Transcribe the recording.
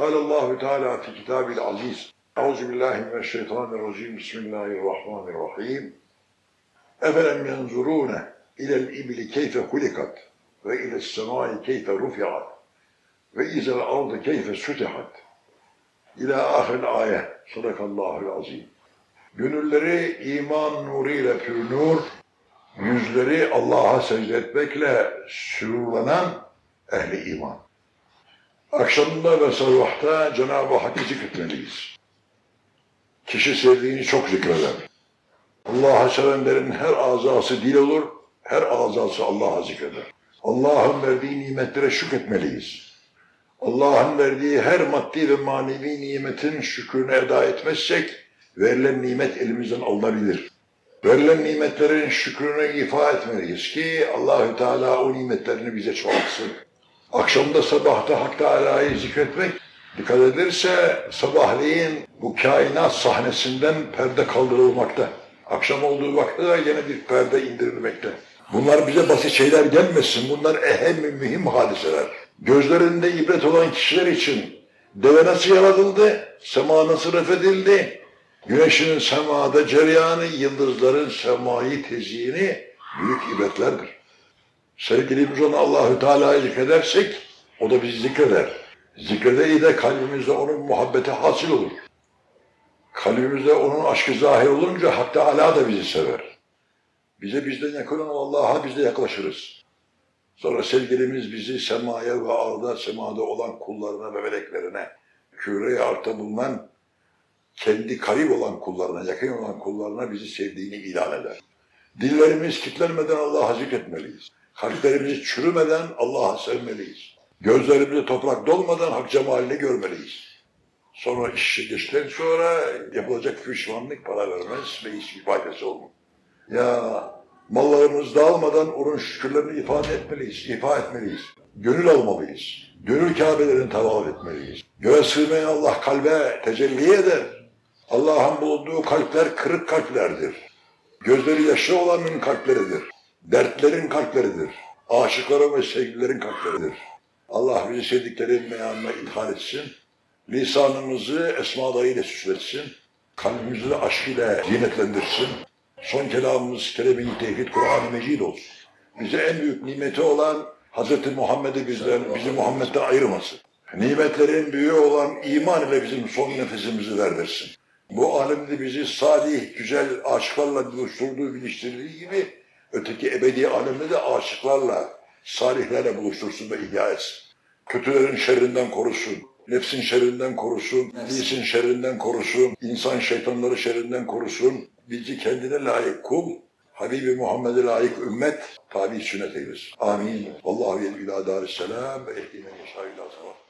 Allahu Teala fi kitabil aziz. Euzu billahi mineşşeytanirracim. Bismillahirrahmanirrahim. Efelem yanzurune ilel ibli keyfe hulikat ve ilel semai keyfe rufiat ve izel ardı keyfe sütihat. İlâ ahir ayet. Sadakallahul azim. Gönülleri iman nuruyla pürnür, yüzleri Allah'a secde etmekle sürurlanan ehli iman. Akşamında ve sabahta Cenab-ı Hakk'ı zikretmeliyiz. Kişi sevdiğini çok zikreder. Allah'ı sevenlerin her azası dil olur, her azası Allah'a zikreder. Allah'ın verdiği nimetlere şükretmeliyiz. Allah'ın verdiği her maddi ve manevi nimetin şükrünü eda etmezsek, verilen nimet elimizden alınabilir. Verilen nimetlerin şükrünü ifa etmeliyiz ki Allahü Teala o nimetlerini bize çoğaltsın. Akşamda sabahta Hak Teala'yı zikretmek, dikkat edilirse sabahleyin bu kainat sahnesinden perde kaldırılmakta. Akşam olduğu vakti de yine bir perde indirilmekte. Bunlar bize basit şeyler gelmesin. Bunlar ehem mühim hadiseler. Gözlerinde ibret olan kişiler için deve nasıl yaratıldı, sema nasıl refedildi, güneşin semada cereyanı, yıldızların semayı tezyini büyük ibretlerdir. Sevgilimiz onu Allahü Teala'yı zikredersek, o da bizi zikreder. Zikrede de kalbimizde onun muhabbeti hasıl olur. Kalbimizde onun aşkı zahir olunca Hak Teala da bizi sever. Bize bizden yakın olan Allah'a biz de yaklaşırız. Sonra sevgilimiz bizi semaya ve arda semada olan kullarına ve meleklerine, küre arta bulunan kendi karib olan kullarına, yakın olan kullarına bizi sevdiğini ilan eder. Dillerimiz kitlenmeden Allah'a zikretmeliyiz. Kalplerimiz çürümeden Allah'a sevmeliyiz. Gözlerimize toprak dolmadan hak cemalini görmeliyiz. Sonra işi geçten sonra yapılacak pişmanlık para vermez ve hiçbir faydası olmaz. Ya mallarımız dağılmadan onun şükürlerini ifade etmeliyiz, ifa etmeliyiz. Gönül almalıyız. Gönül Kabe'lerini tavaf etmeliyiz. Göğe sığmayan Allah kalbe tecelli eder. Allah'ın bulunduğu kalpler kırık kalplerdir. Gözleri yaşlı olanın kalpleridir. Dertlerin kalpleridir. Aşıkların ve sevgililerin kalpleridir. Allah bizi sevdiklerin meyanına ithal etsin. Lisanımızı esmalarıyla süsletsin. Kalbimizi de aşkıyla zinetlendirsin. Son kelamımız kelime-i tevhid Kur'an-ı Mecid olsun. Bize en büyük nimeti olan Hz. Muhammed'i bizden, bizi Muhammed'den ayırmasın. Nimetlerin büyüğü olan iman ile bizim son nefesimizi verdirsin. Bu alemde bizi salih, güzel aşıklarla buluşturduğu, biliştirdiği gibi öteki ebedi alemde de aşıklarla, salihlerle buluştursun ve ihya etsin. Kötülerin şerrinden korusun, nefsin şerrinden korusun, iblisin şerrinden korusun, insan şeytanları şerrinden korusun, bizi kendine layık kul, Habibi Muhammed'e layık ümmet, tabi sünnet eylesin. Amin. Allahu yedü ila darisselam ve yeşâ ila sabah.